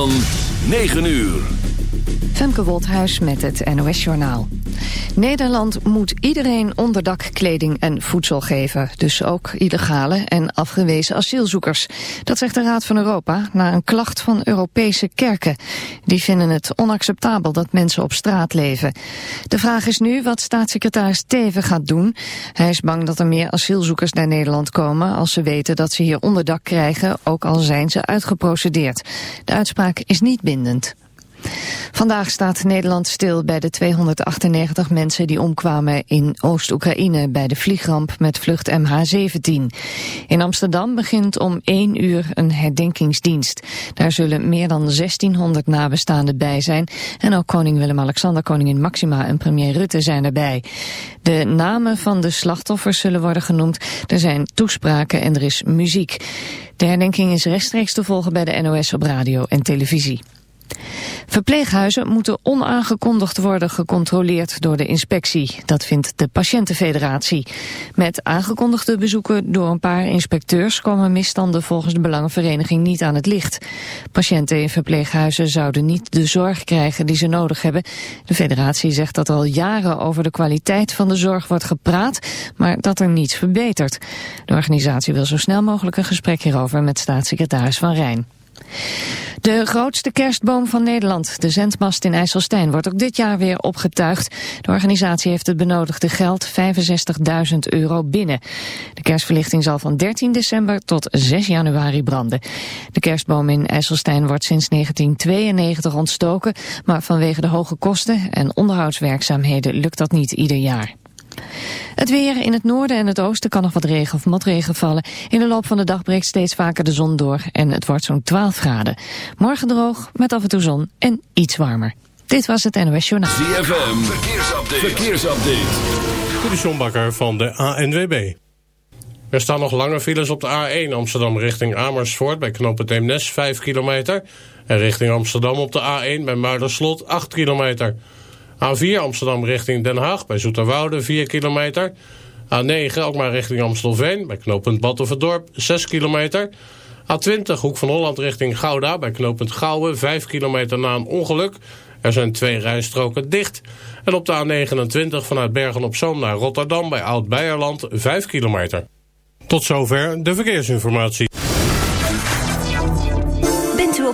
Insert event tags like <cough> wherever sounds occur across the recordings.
van 9 uur. Femke Wolthuis met het NOS-journaal. Nederland moet iedereen onderdak, kleding en voedsel geven. Dus ook illegale en afgewezen asielzoekers. Dat zegt de Raad van Europa na een klacht van Europese kerken. Die vinden het onacceptabel dat mensen op straat leven. De vraag is nu wat staatssecretaris Teven gaat doen. Hij is bang dat er meer asielzoekers naar Nederland komen... als ze weten dat ze hier onderdak krijgen, ook al zijn ze uitgeprocedeerd. De uitspraak is niet bindend. Vandaag staat Nederland stil bij de 298 mensen die omkwamen in Oost-Oekraïne bij de vliegramp met vlucht MH17. In Amsterdam begint om 1 uur een herdenkingsdienst. Daar zullen meer dan 1600 nabestaanden bij zijn en ook koning Willem-Alexander, koningin Maxima en premier Rutte zijn erbij. De namen van de slachtoffers zullen worden genoemd, er zijn toespraken en er is muziek. De herdenking is rechtstreeks te volgen bij de NOS op radio en televisie. Verpleeghuizen moeten onaangekondigd worden gecontroleerd door de inspectie. Dat vindt de Patiëntenfederatie. Met aangekondigde bezoeken door een paar inspecteurs komen misstanden volgens de Belangenvereniging niet aan het licht. Patiënten in verpleeghuizen zouden niet de zorg krijgen die ze nodig hebben. De federatie zegt dat al jaren over de kwaliteit van de zorg wordt gepraat, maar dat er niets verbetert. De organisatie wil zo snel mogelijk een gesprek hierover met staatssecretaris Van Rijn. De grootste kerstboom van Nederland, de Zendmast in IJsselstein, wordt ook dit jaar weer opgetuigd. De organisatie heeft het benodigde geld 65.000 euro binnen. De kerstverlichting zal van 13 december tot 6 januari branden. De kerstboom in IJsselstein wordt sinds 1992 ontstoken, maar vanwege de hoge kosten en onderhoudswerkzaamheden lukt dat niet ieder jaar. Het weer in het noorden en het oosten kan nog wat regen of motregen vallen. In de loop van de dag breekt steeds vaker de zon door en het wordt zo'n 12 graden. Morgen droog met af en toe zon en iets warmer. Dit was het NOS Journaal. ZFM, verkeersupdate. verkeersupdate. De van de ANWB. Er staan nog lange files op de A1 Amsterdam richting Amersfoort... bij knooppunt Eemnes 5 kilometer. En richting Amsterdam op de A1 bij Muiderslot 8 kilometer... A4 Amsterdam richting Den Haag bij Zoeterwoude 4 kilometer. A9 ook maar richting Amstelveen bij knooppunt Battenverdorp 6 kilometer. A20 Hoek van Holland richting Gouda bij knooppunt Gouwen 5 kilometer na een ongeluk. Er zijn twee rijstroken dicht. En op de A29 vanuit Bergen-op-Zoom naar Rotterdam bij Oud-Beierland 5 kilometer. Tot zover de verkeersinformatie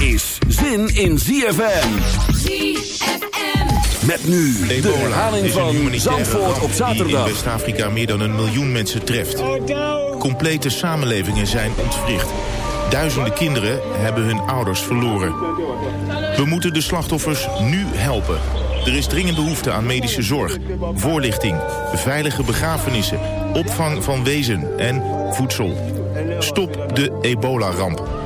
Is zin in ZFM. ZFM. Met nu de herhaling van Zandvoort op zaterdag. in West-Afrika meer dan een miljoen mensen treft. Complete samenlevingen zijn ontwricht. Duizenden kinderen hebben hun ouders verloren. We moeten de slachtoffers nu helpen. Er is dringend behoefte aan medische zorg, voorlichting, veilige begrafenissen, opvang van wezen en voedsel. Stop de ebola-ramp.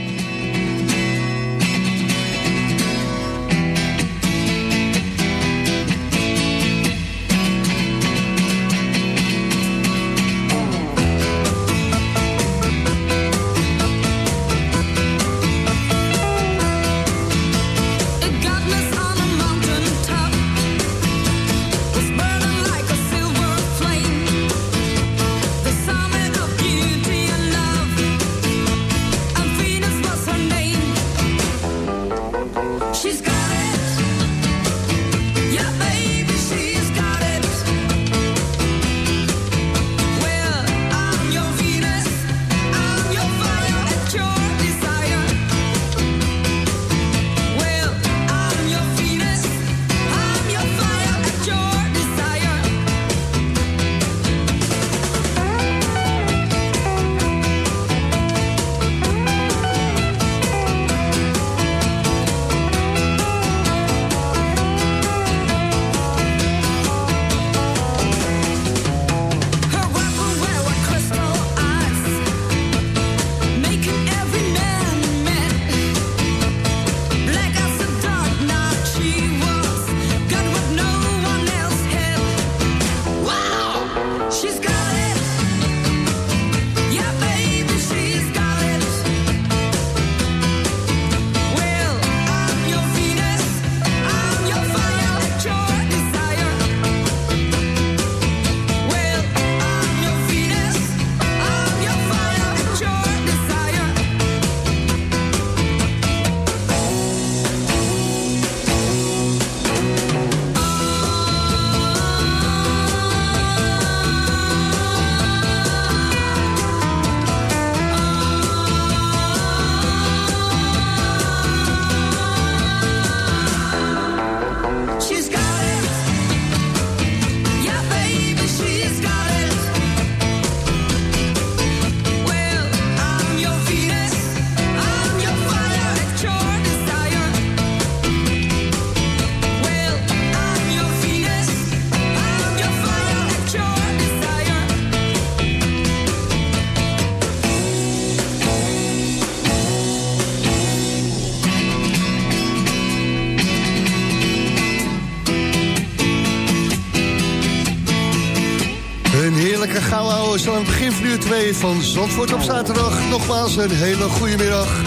Zo aan het begin van uur 2 van Zandvoort op zaterdag. Nogmaals een hele goede middag.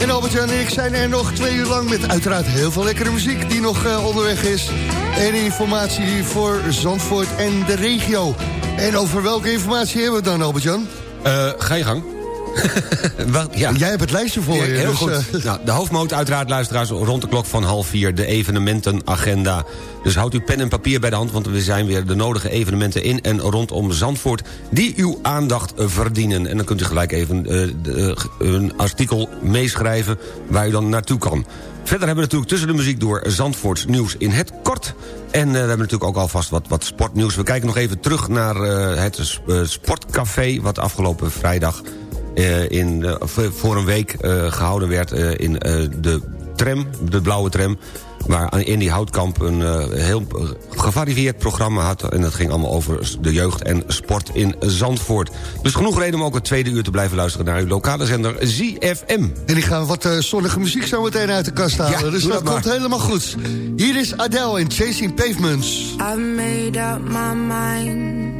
En Albert-Jan en ik zijn er nog twee uur lang met uiteraard heel veel lekkere muziek die nog uh, onderweg is. En informatie voor Zandvoort en de regio. En over welke informatie hebben we dan, Albert-Jan? Uh, ga je gang. <laughs> ja. Jij hebt het lijstje voor je. Heel dus, goed. Uh... Nou, de hoofdmoot uiteraard, luisteraars, rond de klok van half vier... de evenementenagenda. Dus houd uw pen en papier bij de hand... want we zijn weer de nodige evenementen in en rondom Zandvoort... die uw aandacht verdienen. En dan kunt u gelijk even uh, een artikel meeschrijven... waar u dan naartoe kan. Verder hebben we natuurlijk tussen de muziek door Zandvoorts nieuws in het kort. En uh, we hebben natuurlijk ook alvast wat, wat sportnieuws. We kijken nog even terug naar uh, het uh, sportcafé... wat afgelopen vrijdag in, voor een week gehouden werd in de tram, de blauwe tram waar Indy Houtkamp een uh, heel gevarieerd programma had... en dat ging allemaal over de jeugd en sport in Zandvoort. Dus genoeg reden om ook het tweede uur te blijven luisteren... naar uw lokale zender ZFM. En die gaan wat uh, zonnige muziek zo meteen uit de kast halen. Ja, dus dat, dat komt helemaal goed. Hier is Adele in Chasing Pavements. I've made up my mind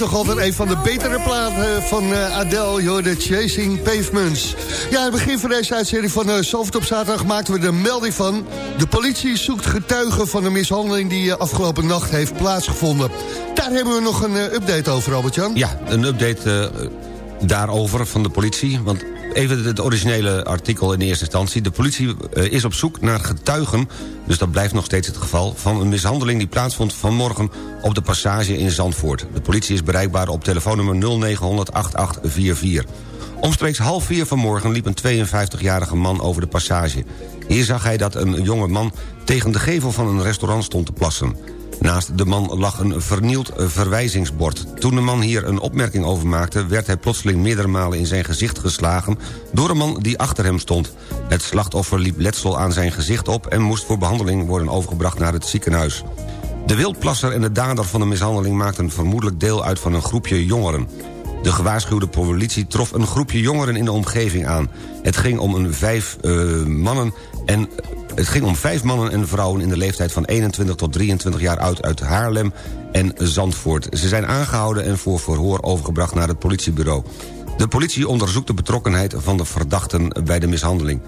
Nog altijd een van de betere platen van eh, Adele, joh, de Chasing Pavements. Ja, het begin van deze uitzending van uh, Soft op zaterdag maakten we de melding van... de politie zoekt getuigen van een mishandeling die eh, afgelopen nacht heeft plaatsgevonden. Daar hebben we nog een eh, update over, Albert-Jan. Ja, een update eh, daarover van de politie. Want even het originele artikel in eerste instantie. De politie eh, is op zoek naar getuigen, dus dat blijft nog steeds het geval... van een mishandeling die plaatsvond vanmorgen op de passage in Zandvoort. De politie is bereikbaar op telefoonnummer 0900 8844. Omstreeks half vier vanmorgen liep een 52-jarige man over de passage. Hier zag hij dat een jonge man tegen de gevel van een restaurant stond te plassen. Naast de man lag een vernield verwijzingsbord. Toen de man hier een opmerking over maakte... werd hij plotseling meerdere malen in zijn gezicht geslagen... door een man die achter hem stond. Het slachtoffer liep letsel aan zijn gezicht op... en moest voor behandeling worden overgebracht naar het ziekenhuis. De wildplasser en de dader van de mishandeling... maakten vermoedelijk deel uit van een groepje jongeren. De gewaarschuwde politie trof een groepje jongeren in de omgeving aan. Het ging om een vijf eh, mannen en het ging om vijf mannen en vrouwen in de leeftijd van 21 tot 23 jaar oud uit Haarlem en Zandvoort. Ze zijn aangehouden en voor verhoor overgebracht naar het politiebureau. De politie onderzoekt de betrokkenheid van de verdachten bij de mishandeling.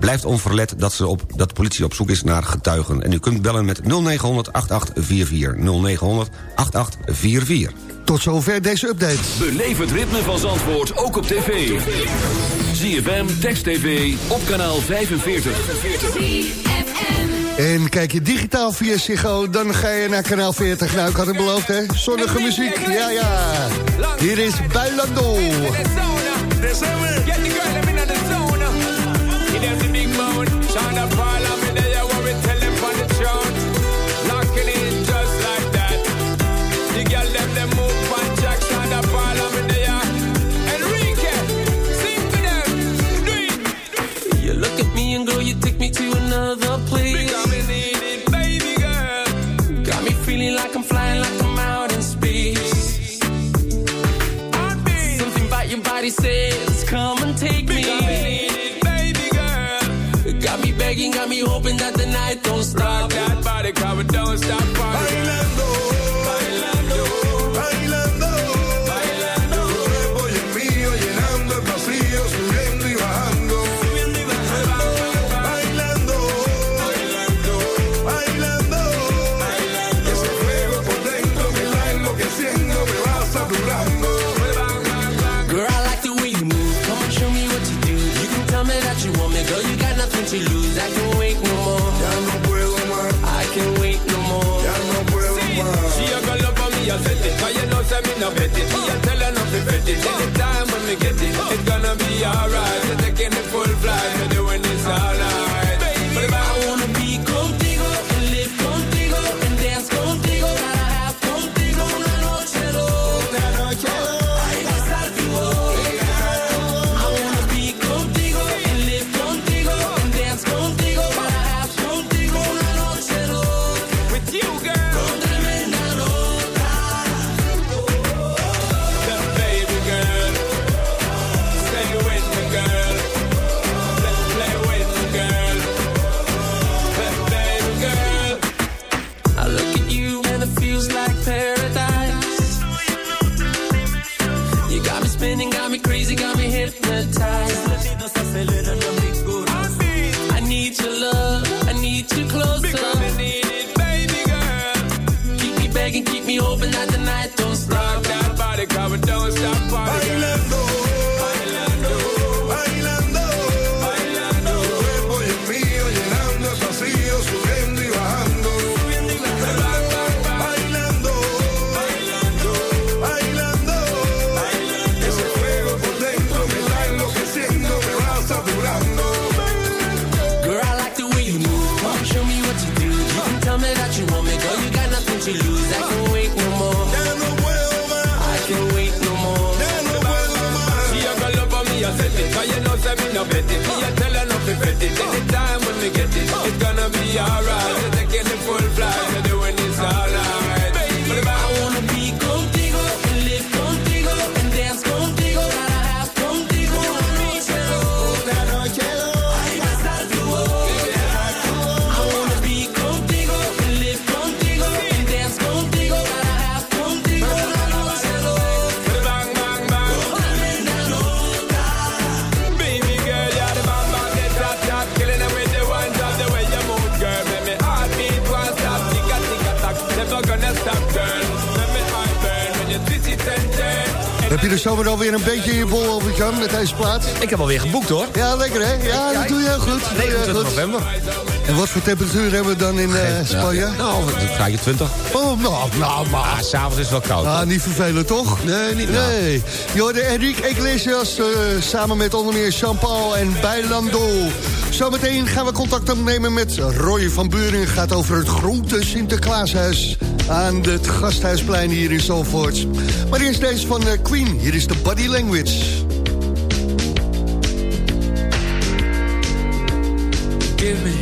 Blijft onverlet dat, ze op, dat de politie op zoek is naar getuigen. En u kunt bellen met 0900 8844. 0900 8844. Tot zover deze update. Beleef het ritme van Zandvoort ook op tv. ZFM, Text TV, op kanaal 45. En kijk je digitaal via Ziggo, dan ga je naar kanaal 40. Nou, ik had het beloofd, hè? Zonnige muziek, ja, ja. Hier is Bailando. You take me to another place. baby girl. Got me feeling like I'm flying like I'm out in space. Something about your body says, come and take me. baby girl. Got me begging, got me hoping that You to lose. I can't wait no more. Ya no puedo más, I can't wait no more. ya no puedo más. She a go love for me, I set it. Cause you know, say me no bet it. Me a tell her not to bet it. je er weer alweer een beetje in je bol over, Jan, met deze plaats? Ik heb alweer geboekt, hoor. Ja, lekker, hè? Ja, dat doe je heel goed. 29 november. En wat voor temperatuur hebben we dan in eh, Spanje? Nou, nou, 20. Oh, nou, nou maar. Ah, s'avonds is het wel koud. Ah, niet vervelend, toch? Nee, niet Nee. Jorde Enrique Iglesias eh, samen met onder meer Jean-Paul en Bailando. Zometeen gaan we contact opnemen met Roy van Buren. Het gaat over het groente Sinterklaashuis aan het Gasthuisplein hier in Zalvoort. Maar eerst deze van eh, Queen, hier is de Body Language. Give me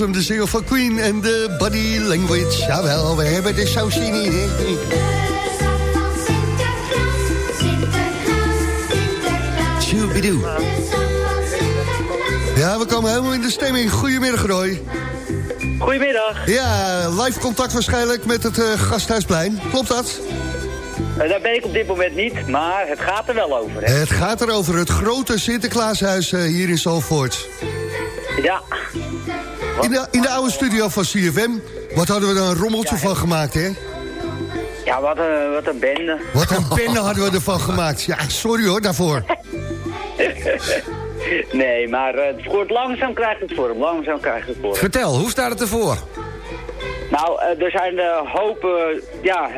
hem, de single van Queen en de Body Language. Jawel, we hebben hè. Shoobidoe. Ja, we komen helemaal in de stemming. Goedemiddag, Roy. Goedemiddag. Ja, live contact waarschijnlijk met het eh, Gasthuisplein. Klopt dat? Eh, daar ben ik op dit moment niet, maar het gaat er wel over. Hè? Het gaat er over het grote Sinterklaashuis eh, hier in Zalvoort. Ja. In de, in de oude studio van CFM. Wat hadden we er een rommeltje van gemaakt, hè? Ja, wat een, wat een bende. Wat een <laughs> bende hadden we ervan gemaakt. Ja, sorry hoor, daarvoor. <laughs> nee, maar eh, het wordt langzaam krijgt het vorm. Langzaam krijgt het vorm. Vertel, hoe staat het ervoor? Nou, eh, er zijn de hopen, ja...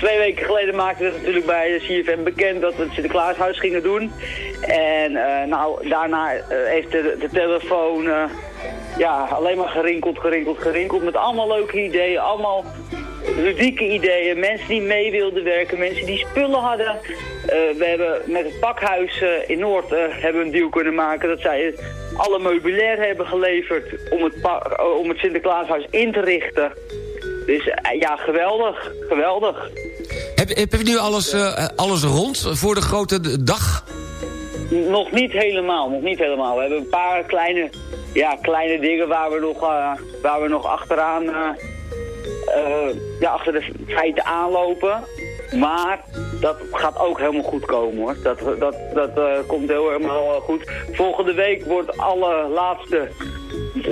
Twee weken geleden maakten we het natuurlijk bij CFM bekend dat we het Sinterklaashuis gingen doen. En eh, nou, daarna eh, heeft de, de telefoon eh, ja, alleen maar gerinkeld, gerinkeld, gerinkeld. Met allemaal leuke ideeën, allemaal ludieke ideeën. Mensen die mee wilden werken, mensen die spullen hadden. Eh, we hebben met het pakhuis eh, in Noord eh, hebben een deal kunnen maken dat zij alle meubilair hebben geleverd om het, om het Sinterklaashuis in te richten. Dus ja, geweldig, geweldig. Heb, heb je nu alles, alles rond voor de grote dag? Nog niet helemaal, nog niet helemaal. We hebben een paar kleine, ja, kleine dingen waar we nog, eh, waar we nog achteraan, eh, eh, ja, achter de feiten aanlopen. Maar dat gaat ook helemaal goed komen hoor. Dat, dat, dat komt heel helemaal goed. Volgende week wordt alle laatste,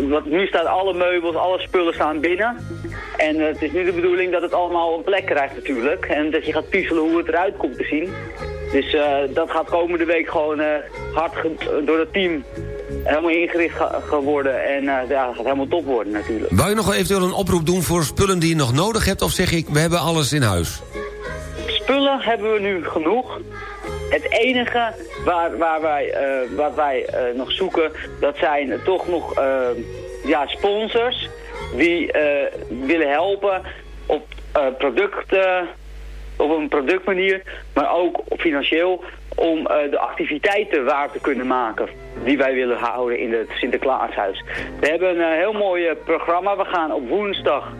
wat nu staat alle meubels, alle spullen staan binnen. En het is nu de bedoeling dat het allemaal een plek krijgt natuurlijk. En dat je gaat puzzelen hoe het eruit komt te zien. Dus eh, dat gaat komende week gewoon eh, hard door het team helemaal ingericht ga- gaan worden. En eh, ja, dat gaat helemaal top worden natuurlijk. Wou je nog eventueel een oproep doen voor spullen die je nog nodig hebt? Of zeg ik, we hebben alles in huis? Spullen hebben we nu genoeg. Het enige waar, waar wij, wat wij nog zoeken, dat zijn toch nog ja, sponsors die willen helpen op producten, op een productmanier, maar ook financieel om eh, de activiteiten waar te kunnen maken die wij willen houden in het Sinterklaashuis. We hebben een eh, heel mooi eh, programma. We gaan op woensdag,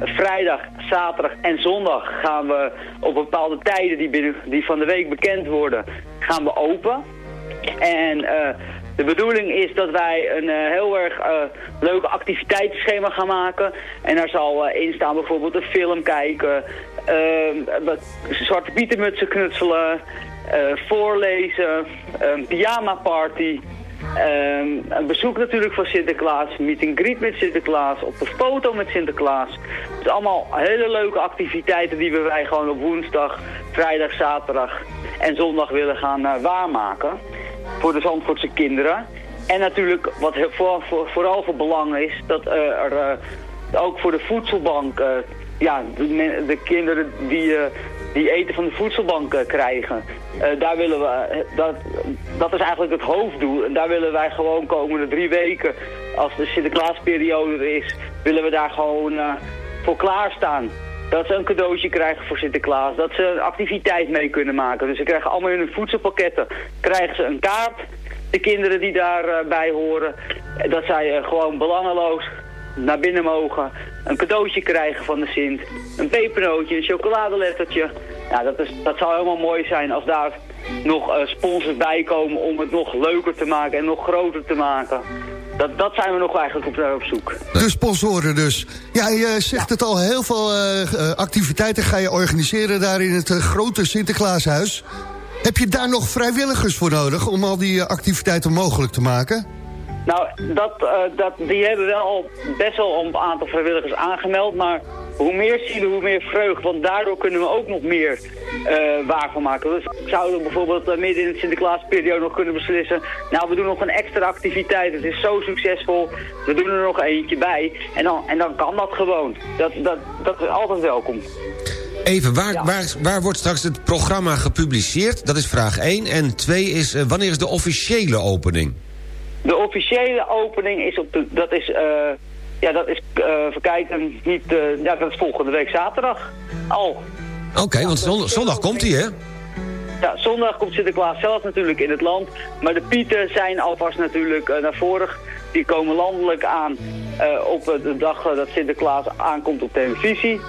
vrijdag, zaterdag en zondag gaan we op bepaalde tijden die, binnen, die van de week bekend worden, gaan we open. En de bedoeling is dat wij een heel erg leuke activiteitsschema gaan maken. En daar zal in staan bijvoorbeeld een film kijken, zwarte pietermutsen knutselen, eh, voorlezen, een pyjama party. Ehm, een bezoek natuurlijk van Sinterklaas, meet and greet met Sinterklaas, op de foto met Sinterklaas. Het zijn allemaal hele leuke activiteiten die wij gewoon op woensdag, vrijdag, zaterdag en zondag willen gaan eh, waarmaken. Voor de Zandvoortse kinderen. En natuurlijk, wat voor, voor- vooral van belang is, dat er eh, ook voor de voedselbank, ja, de, kinderen die, eh, die eten van de voedselbank eh, krijgen. eh, daar willen we, dat, dat is eigenlijk het hoofddoel. En daar willen wij gewoon komende drie weken, als de Sinterklaasperiode er is, willen we daar gewoon voor klaarstaan. Dat ze een cadeautje krijgen voor Sinterklaas. Dat ze een activiteit mee kunnen maken. Dus ze krijgen allemaal hun voedselpakketten krijgen ze een kaart. De kinderen die daarbij horen. Dat zij gewoon belangeloos naar binnen mogen. Een cadeautje krijgen van de Sint. Een pepernootje, een chocoladelettertje. Ja, dat, is, dat zou helemaal mooi zijn als daar nog eh, sponsors bij komen om het nog leuker te maken en nog groter te maken. Dat, dat zijn we nog eigenlijk op, op zoek. De sponsoren dus. Ja, je zegt het al, heel veel eh, eh, activiteiten ga je organiseren daar in het eh, grote Sinterklaashuis. Heb je daar nog vrijwilligers voor nodig om al die eh, activiteiten mogelijk te maken? Nou, dat, eh, dat, die hebben wel al best wel een aantal vrijwilligers aangemeld, maar hoe meer zielen, hoe meer vreugd, want daardoor kunnen we ook nog meer eh waar van maken. Dus we zouden bijvoorbeeld eh, midden in de Sinterklaasperiode nog kunnen beslissen, nou we doen nog een extra activiteit, het is zo succesvol, we doen er nog eentje bij en dan, en dan kan dat gewoon. Dat, dat, dat is altijd welkom. Even, waar, waar, waar wordt straks het programma gepubliceerd? Dat is vraag 1. En 2 is, wanneer is de officiële opening? De officiële opening is op de, dat is, eh, ja, dat is, eh verkijken, niet, eh, ja, dat is volgende week zaterdag al. Oké, want zondag, zondag komt hij, hè? Ja, zondag komt Sinterklaas zelf natuurlijk in het land. Maar de pieten zijn alvast natuurlijk naar voren die komen landelijk aan op de dag dat Sinterklaas aankomt op televisie.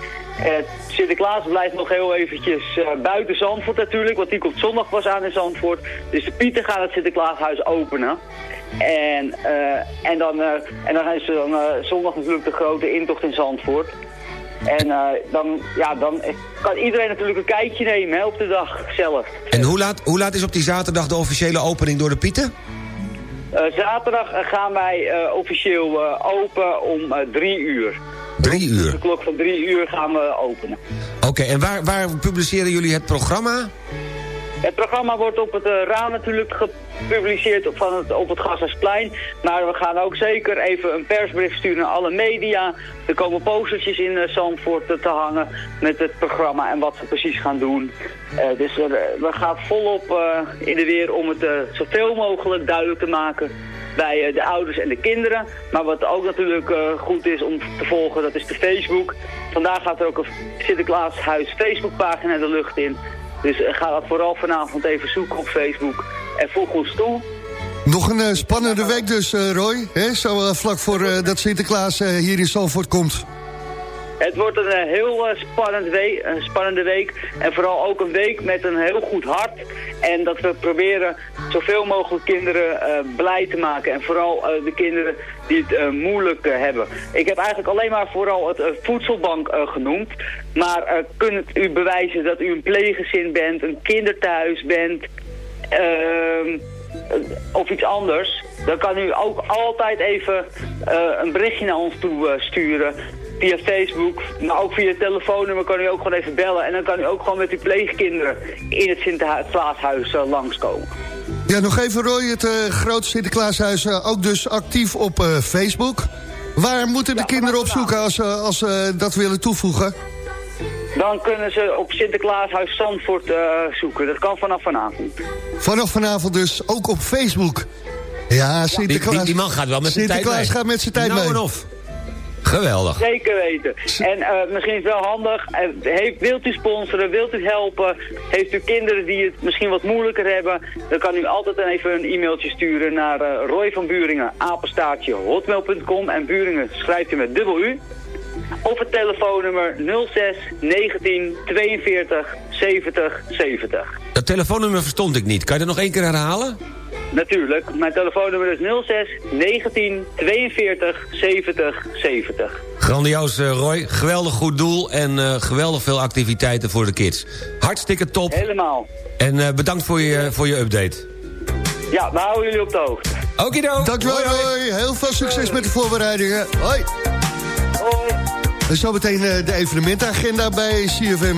Sinterklaas blijft nog heel eventjes buiten Zandvoort natuurlijk, want die komt zondag pas aan in Zandvoort. Dus de Pieten gaan het Sinterklaashuis openen. En, eh, en, dan, eh, en dan is er dan, eh, zondag natuurlijk de grote intocht in Zandvoort. En dan, ja, dan kan iedereen natuurlijk een kijkje nemen hè, op de dag zelf. En hoe laat, hoe laat is op die zaterdag de officiële opening door de Pieten? Zaterdag gaan wij officieel open om drie uur. Drie uur. De klok van drie uur gaan we openen. Oké, en waar, waar publiceren jullie het programma? Het programma wordt op het eh, raam natuurlijk gepubliceerd op, van het, op het Gasthuisplein. Maar we gaan ook zeker even een persbericht sturen naar alle media. Er komen postertjes in uh, Zandvoort te hangen met het programma en wat we precies gaan doen. Eh, dus eh, we gaan volop eh, in de weer om het eh, zoveel mogelijk duidelijk te maken bij eh, de ouders en de kinderen. Maar wat ook natuurlijk eh, goed is om te volgen, dat is de Facebook. Vandaag gaat er ook een Sinterklaashuis Facebookpagina de lucht in. Dus eh, ga dat vooral vanavond even zoeken op Facebook. En voeg ons toe. Nog een eh, spannende week dus, eh, Roy. Hè? Zo eh, vlak voor dat Sinterklaas hier in Zandvoort komt. Het wordt een heel spannend week, een spannende week. En vooral ook een week met een heel goed hart. En dat we proberen zoveel mogelijk kinderen blij te maken. En vooral de kinderen die het moeilijk hebben. Ik heb eigenlijk alleen maar vooral het voedselbank genoemd. Maar eh, kunt u bewijzen dat u een pleeggezin bent, een kinderthuis bent... ehm, eh, of iets anders, dan kan u ook altijd even eh, een berichtje naar ons toe sturen. Via Facebook, maar ook via het telefoonnummer kan u ook gewoon even bellen. En dan kan u ook gewoon met uw pleegkinderen in het Sinterklaashuis uh, langskomen. Ja, nog even Roy, het grote Sinterklaashuis eh, ook dus actief op Facebook. Waar moeten de kinderen op zoeken als, als ze dat willen toevoegen? Dan kunnen ze op Sinterklaashuis Zandvoort eh, zoeken. Dat kan vanaf vanavond. Vanaf vanavond dus ook op Facebook. Ja, Sinterklaas. Die, die, die man gaat wel met zijn tijd mee. Sinterklaas gaat met zijn tijd nou mee. en of. Geweldig. Zeker weten. En eh, misschien is het wel handig. eh, heeft, wilt u sponsoren, wilt u helpen? Heeft u kinderen die het misschien wat moeilijker hebben? Dan kan u altijd even een e-mailtje sturen naar Roy van Buringen, apenstaartje hotmail.com. En Buringen schrijft u met dubbel U. Of het telefoonnummer 06 19 42 70 70. Dat telefoonnummer verstond ik niet. Kan je dat nog één keer herhalen? Natuurlijk, mijn telefoonnummer is 06 19 42 70 70. Grandioos, eh, Roy. Geweldig goed doel en eh, geweldig veel activiteiten voor de kids. Hartstikke top. Helemaal. En eh, bedankt voor je, voor je update. Ja, we houden jullie op de hoogte. Okido. Dankjewel Roy, heel veel succes met de voorbereidingen. Hoi. Hoi. En zometeen eh, de evenementagenda bij CFM.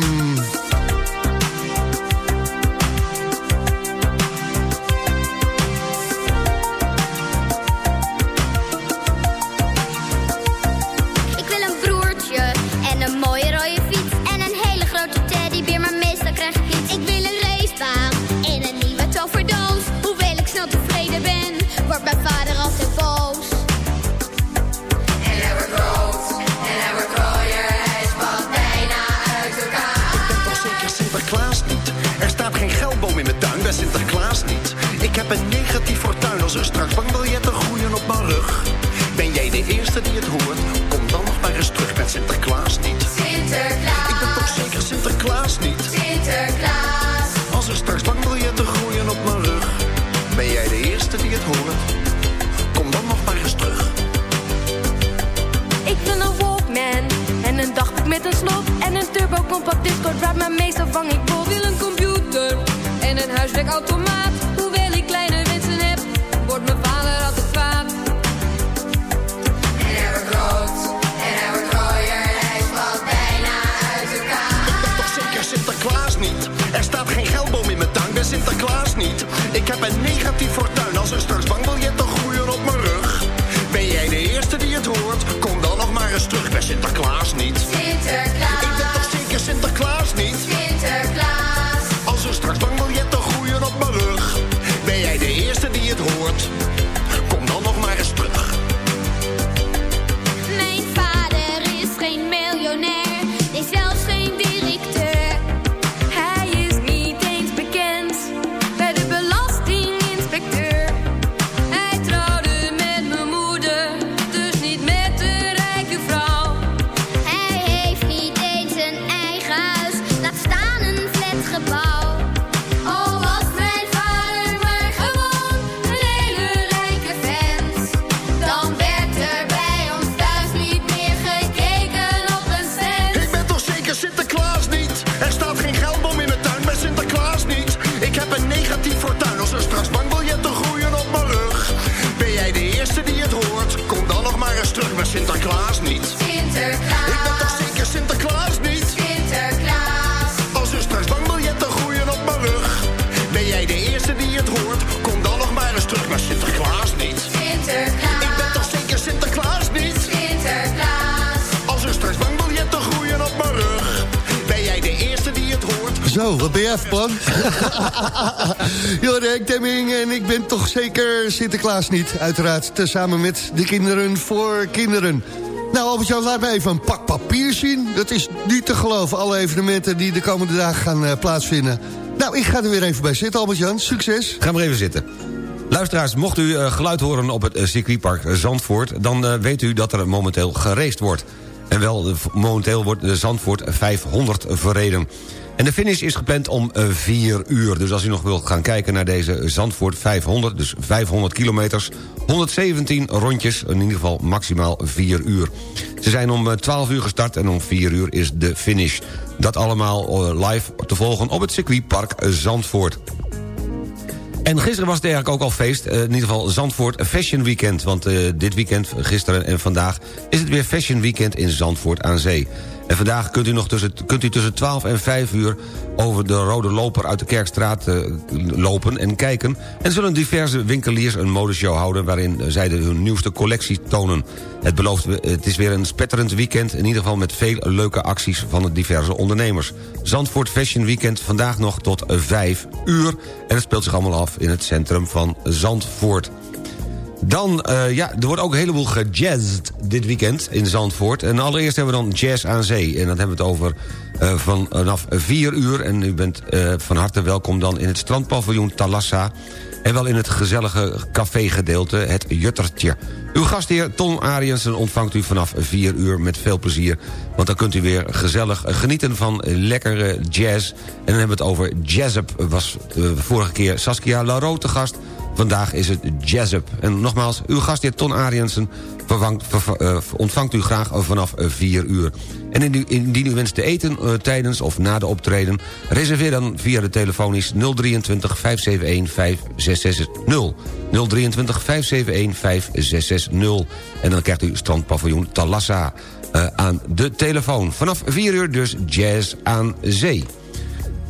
Huiswerkautomaat. Hoewel ik kleine wensen heb, wordt mijn vader altijd kwaad. En hij wordt rood en hij wordt rooier, hij wat bijna uit elkaar. Ik ben toch zeker Sinterklaas niet? Er staat geen geldboom in mijn tuin, ben Sinterklaas niet. Ik heb een negatief fortuin Sinterklaas niet. Uiteraard, tezamen met de kinderen voor kinderen. Nou, Albert-Jan, laat me even een pak papier zien. Dat is niet te geloven, alle evenementen die de komende dagen gaan eh, plaatsvinden. Nou, ik ga er weer even bij zitten, Albert-Jan. Succes. Ga maar even zitten. Luisteraars, mocht u eh, geluid horen op het eh, circuitpark Zandvoort... dan weet u dat er momenteel geraced wordt. En wel, momenteel wordt de Zandvoort 500 verreden. En de finish is gepland om 4 uur. Dus als u nog wilt gaan kijken naar deze Zandvoort 500... dus 500 kilometers, 117 rondjes, in ieder geval maximaal 4 uur. Ze zijn om eh, 12 uur gestart en om 4 uur is de finish. Dat allemaal eh, live te volgen op het circuitpark Zandvoort. En gisteren was het eigenlijk ook al feest. eh, in ieder geval Zandvoort Fashion Weekend. Want eh, dit weekend, gisteren en vandaag... is het weer Fashion Weekend in Zandvoort aan Zee. En vandaag kunt u, nog tussen, kunt u tussen 12 en 5 uur... over de Rode Loper uit de Kerkstraat eh, lopen en kijken. En zullen diverse winkeliers een modeshow houden... waarin zij de, hun nieuwste collectie tonen. Het, belooft, het is weer een spetterend weekend... in ieder geval met veel leuke acties van de diverse ondernemers. Zandvoort Fashion Weekend vandaag nog tot 5 uur. En het speelt zich allemaal af in het centrum van Zandvoort. Dan, eh, ja, er wordt ook een heleboel gejazzed dit weekend in Zandvoort. En allereerst hebben we dan Jazz aan Zee. En dan hebben we het over van, vanaf 4 uur. En u bent eh, van harte welkom dan in het strandpaviljoen Talassa. En wel in het gezellige cafégedeelte, het Juttertje. Uw gastheer Tom Ariensen ontvangt u vanaf 4 uur met veel plezier. Want dan kunt u weer gezellig genieten van lekkere jazz. En dan hebben we het over Jazzup. Was vorige keer Saskia Laro te gast. Vandaag is het Jazzup. En nogmaals, uw gastheer Ton Ariensen eh, ontvangt u graag vanaf 4 uur. En indien, u wenst te eten eh, tijdens of na de optreden... reserveer dan via de telefonisch 023 571 5660. 023 571 5660. En dan krijgt u strandpaviljoen Talassa eh, aan de telefoon. Vanaf 4 uur dus jazz aan zee.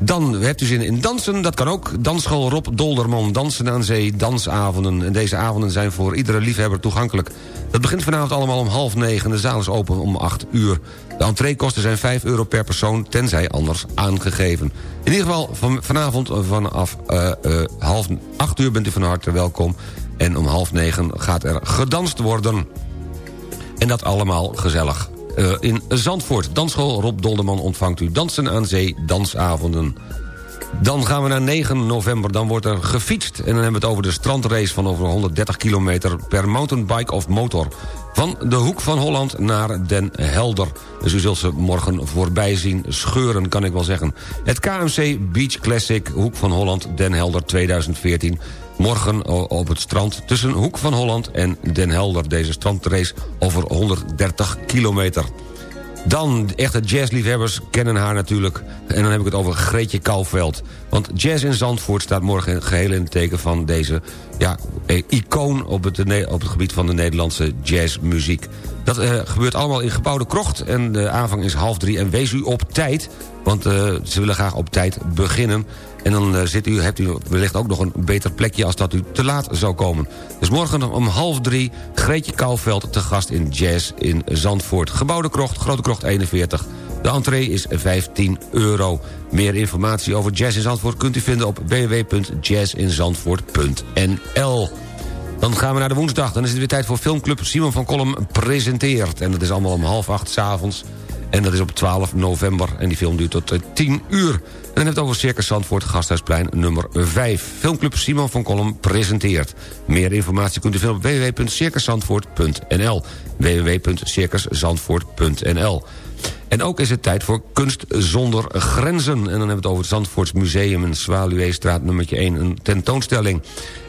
Dan hebt u zin in dansen, dat kan ook. Dansschool Rob Dolderman, dansen aan zee, dansavonden. En deze avonden zijn voor iedere liefhebber toegankelijk. Dat begint vanavond allemaal om half negen. De zaal is open om 8 uur. De entreekosten zijn 5 euro per persoon, tenzij anders aangegeven. In ieder geval van, vanavond vanaf eh, half 8 uur bent u van harte welkom. En om half negen gaat er gedanst worden. En dat allemaal gezellig. Eh, in Zandvoort, dansschool Rob Dolderman ontvangt u dansen aan zee, dansavonden. Dan gaan we naar 9 november, dan wordt er gefietst. En dan hebben we het over de strandrace van over 130 kilometer... per mountainbike of motor. Van de Hoek van Holland naar Den Helder. Dus u zult ze morgen voorbij zien scheuren, kan ik wel zeggen. Het KMC Beach Classic Hoek van Holland Den Helder 2014... Morgen op het strand tussen Hoek van Holland en Den Helder. Deze strandrace over 130 kilometer. Dan, echte jazzliefhebbers kennen haar natuurlijk. En dan heb ik het over Greetje Kouwveld. Want jazz in Zandvoort staat morgen geheel in het teken van deze... Ja, eh, icoon op het, op het gebied van de Nederlandse jazzmuziek. Dat eh, gebeurt allemaal in gebouwde krocht. En de aanvang is half drie. En wees u op tijd, want eh, ze willen graag op tijd beginnen. En dan eh, zit u, hebt u wellicht ook nog een beter plekje... als dat u te laat zou komen. Dus morgen om half drie Greetje Kouwveld te gast in Jazz in Zandvoort. Gebouwde krocht, Grote Krocht 41. De entree is 15 euro. Meer informatie over Jazz in Zandvoort kunt u vinden op www.jazzinzandvoort.nl. Dan gaan we naar de woensdag. Dan is het weer tijd voor filmclub Simon van Kolm presenteert. En dat is allemaal om half acht s'avonds. En dat is op 12 november. En die film duurt tot eh, 10 uur. En dan hebben het over Circus Zandvoort, Gasthuisplein nummer 5. Filmclub Simon van Kolm presenteert. Meer informatie kunt u vinden op www.circuszandvoort.nl www.circuszandvoort.nl en ook is het tijd voor Kunst Zonder Grenzen. En dan hebben we het over het Zandvoorts Museum in Zwaluweestraat nummertje 1. Een tentoonstelling.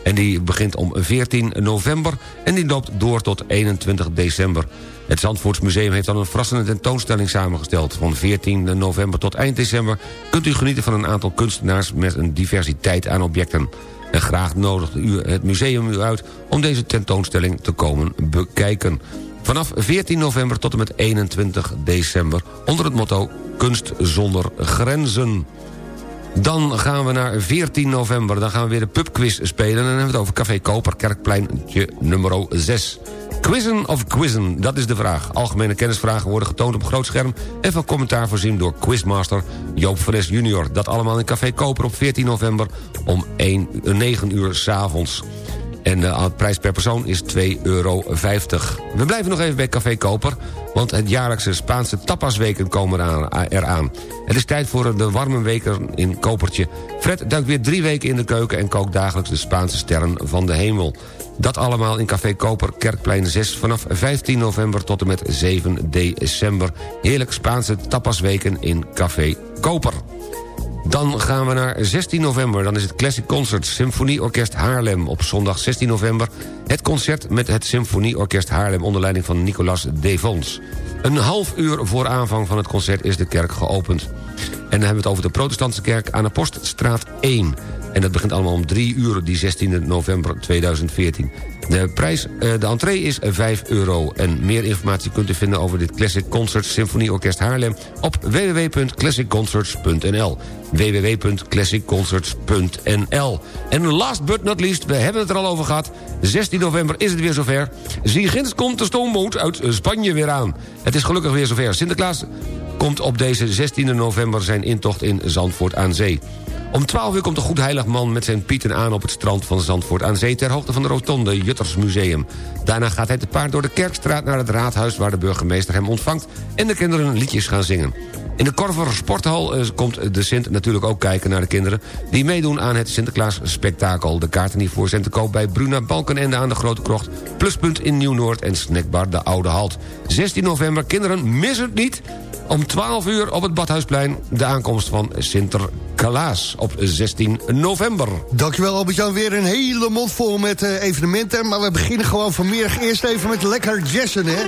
En die begint om 14 november en die loopt door tot 21 december. Het Zandvoorts Museum heeft dan een verrassende tentoonstelling samengesteld. Van 14 november tot eind december kunt u genieten van een aantal kunstenaars... met een diversiteit aan objecten. En graag nodigt u het museum u uit om deze tentoonstelling te komen bekijken. Vanaf 14 november tot en met 21 december... onder het motto Kunst zonder grenzen. Dan gaan we naar 14 november. Dan gaan we weer de pubquiz spelen. En dan hebben we het over Café Koper, Kerkpleintje nummer 6. Quizzen of quizzen, dat is de vraag. Algemene kennisvragen worden getoond op groot scherm... en van commentaar voorzien door quizmaster Joop Fres junior. Dat allemaal in Café Koper op 14 november om 1, 9 uur s'avonds. En de prijs per persoon is 2,50 euro. We blijven nog even bij Café Koper... want het jaarlijkse Spaanse tapasweken komen eraan-. Het is tijd voor de warme weken in Kopertje. Fred duikt weer drie weken in de keuken... en kookt dagelijks de Spaanse sterren van de hemel. Dat allemaal in Café Koper, Kerkplein 6... vanaf 15 november tot en met 7 december. Heerlijk Spaanse tapasweken in Café Koper. Dan gaan we naar 16 november. Dan is het Classic Concert Symfonieorkest Haarlem. Op zondag 16 november het concert met het Symfonieorkest Haarlem... onder leiding van Nicolas Devons. Een half uur voor aanvang van het concert is de kerk geopend. En dan hebben we het over de protestantse kerk aan de Poststraat 1. En dat begint allemaal om 3 uur, die 16 november 2014. De prijs, eh, de entree is 5 euro. En meer informatie kunt u vinden over dit Classic Concert Symfonieorkest Haarlem... op www.classicconcerts.nl www.classicconcerts.nl En last but not least, we hebben het er al over gehad... 16 november is het weer zover. Ziegins komt de stoomboot uit Spanje weer aan. Het is gelukkig weer zover. Sinterklaas komt op deze 16 november zijn intocht in Zandvoort aan Zee. Om 12 uur komt de Goedheilig Man met zijn pieten aan op het strand van Zandvoort aan Zee... ter hoogte van de rotonde Juttersmuseum. Daarna gaat hij te paard door de Kerkstraat naar het raadhuis... waar de burgemeester hem ontvangt en de kinderen liedjes gaan zingen. In de Korver Sporthal eh, komt de Sint natuurlijk ook kijken naar de kinderen... die meedoen aan het Sinterklaas Spektakel. De kaarten hiervoor zijn te koop bij Bruna Balkenende aan de Grote Krocht... Pluspunt in Nieuw-Noord en Snackbar de Oude Halt. 16 november, kinderen, mis het niet... Om 12 uur op het Badhuisplein de aankomst van Sinterklaas op 16 november. Dankjewel Albert-Jan, weer een hele mond vol met eh, evenementen. Maar we beginnen gewoon vanmiddag eerst even met lekker jazzen, hè?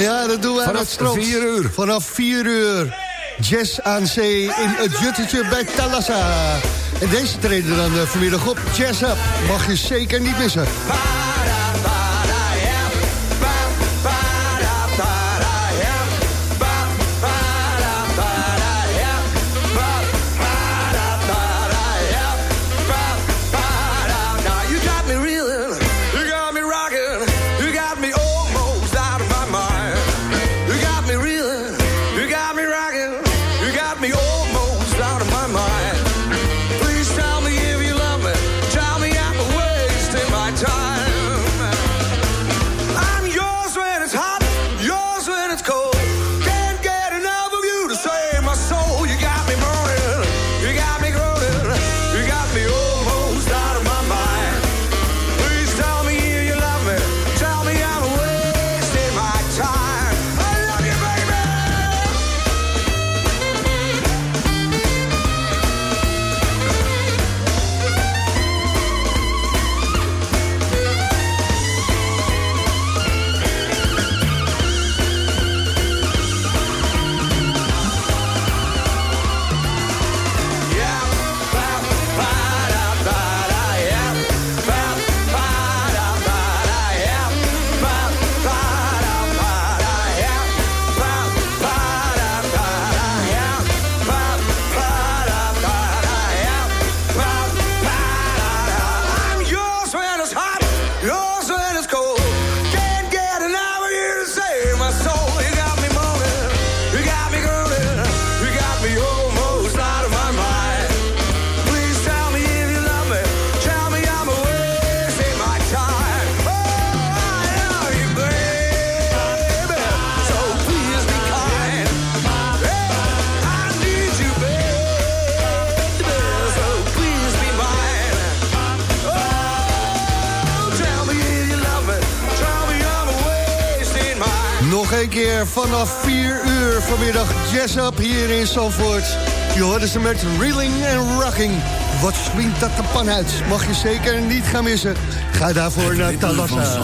Ja, dat doen we aan Vanaf het strand. 4 uur. Vanaf 4 uur. Jazz aan zee in het Juttetje bij Talassa. En deze treden dan eh, vanmiddag op. Jazz Up. Mag je zeker niet missen. Vanaf 4 uur vanmiddag Jazz Up hier in Zandvoort. Je hoorde ze met Reeling en Rocking. Wat swingt dat de pan uit? Mag je zeker niet gaan missen. Ga daarvoor naar Talassa.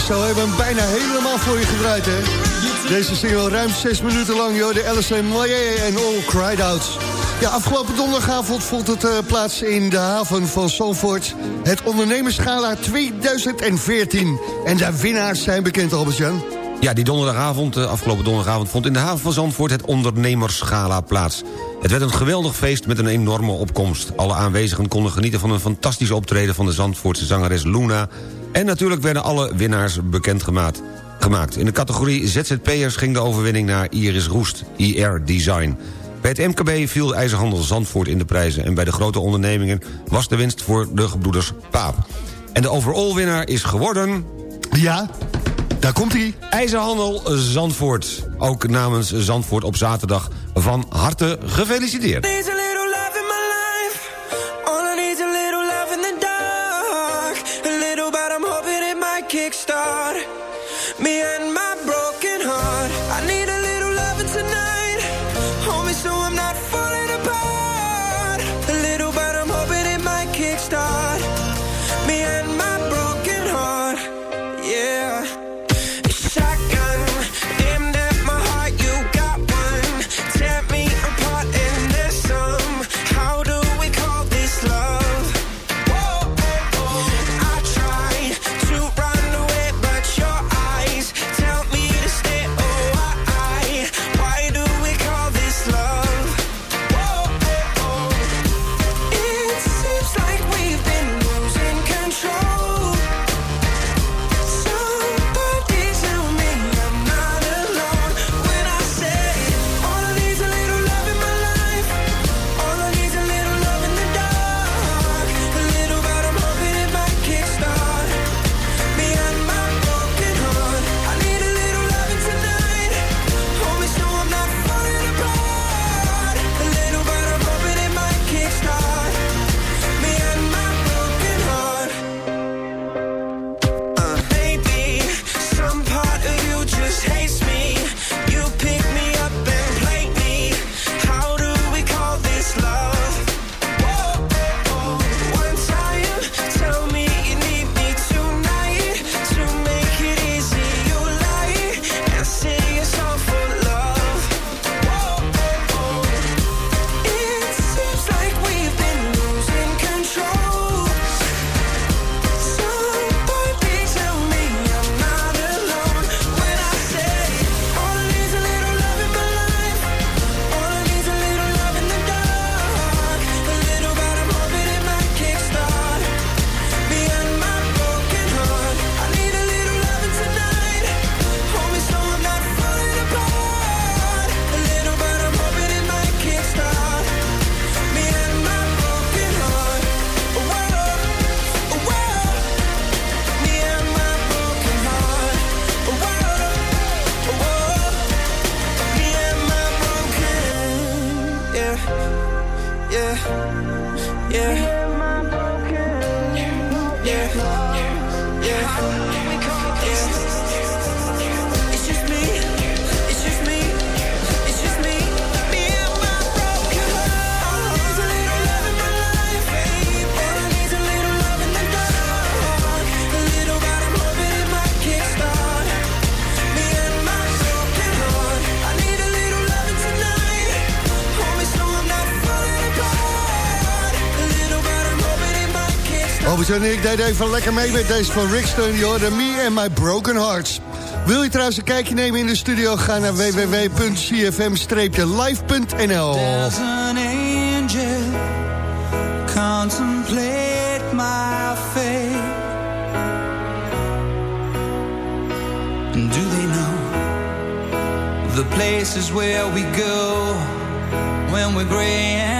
Zo hebben we hem bijna helemaal voor je gedraaid, hè? Deze single ruim zes minuten lang, joh. De LSM Moyer en All Cried Out. Ja, afgelopen donderdagavond vond het uh, plaats in de haven van Zandvoort. Het ondernemerschala 2014. En de winnaars zijn bekend, Albert-Jan. Ja, die donderdagavond, uh, afgelopen donderdagavond... vond in de haven van Zandvoort het ondernemerschala plaats. Het werd een geweldig feest met een enorme opkomst. Alle aanwezigen konden genieten van een fantastisch optreden... van de Zandvoortse zangeres Luna... en natuurlijk werden alle winnaars bekendgemaakt. Gemaakt. In de categorie ZZP'ers ging de overwinning naar Iris Roest, IR Design. Bij het MKB viel IJzerhandel Zandvoort in de prijzen... en bij de grote ondernemingen was de winst voor de gebroeders Paap. En de overall-winnaar is geworden... Ja, daar komt hij. IJzerhandel Zandvoort. Ook namens Zandvoort op zaterdag van harte gefeliciteerd. Kickstart me and Albert en ik deden even lekker mee met deze van Rickstone. Je Me and My Broken Hearts. Wil je trouwens een kijkje nemen in de studio? Ga naar www.cfm-live.nl There's an angel contemplate my fate. And do they know the places where we go when we're gray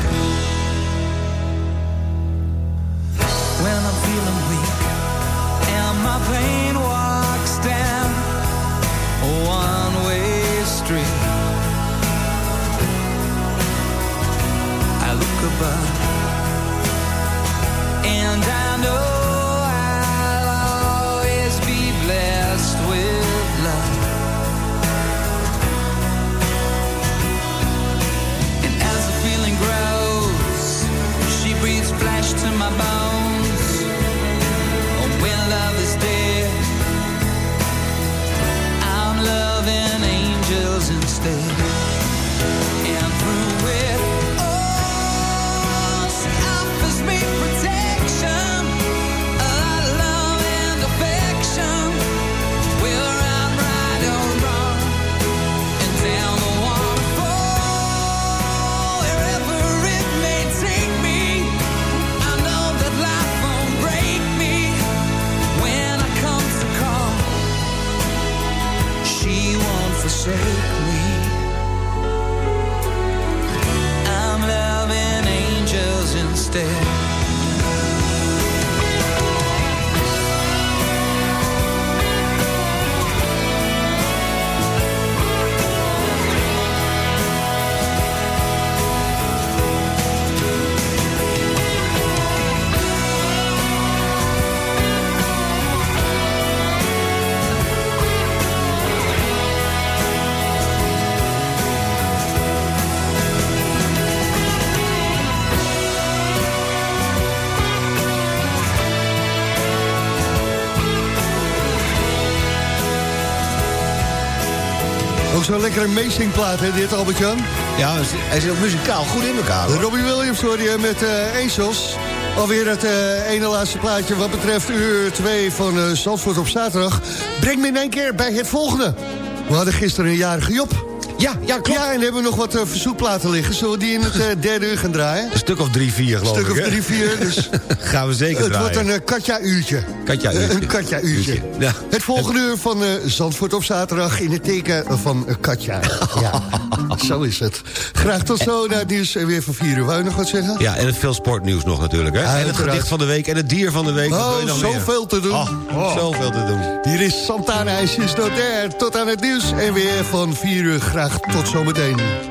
Lekkere meezingplaat, hè, dit Albert-Jan? Ja, hij zit ook muzikaal goed in elkaar. hoor. Robbie Williams hoor je met eh Angels. Alweer het eh, ene laatste plaatje wat betreft uur 2 van Zandvoort op zaterdag. Breng me in één keer bij het volgende. We hadden gisteren een jarige Job. Ja, ja, klopt. Ja, en we hebben nog wat eh, verzoekplaten liggen. Zullen we die in het eh, derde uur gaan draaien? Een stuk of drie, vier geloof Stuk ik. of hè? drie, vier, dus- <laughs> Gaan we zeker Het draaien. wordt een uh, Katja-uurtje. Katja-uurtje. Een Katja-uurtje. Ja. Het volgende uur van eh, Zandvoort op zaterdag in het teken van eh, Katja. Ja, <laughs> zo is het. Graag tot zo naar het nieuws en weer van vier uur. Wou je nog wat zeggen? Ja, en het veel sportnieuws nog natuurlijk. Hè? en het uiteraard. gedicht van de week en het dier van de week. Wil je Oh, nog meer? zoveel te doen. Oh, Zoveel te doen. Hier is Santana en Not There. Tot aan het nieuws en weer van 4 uur. Graag tot zometeen.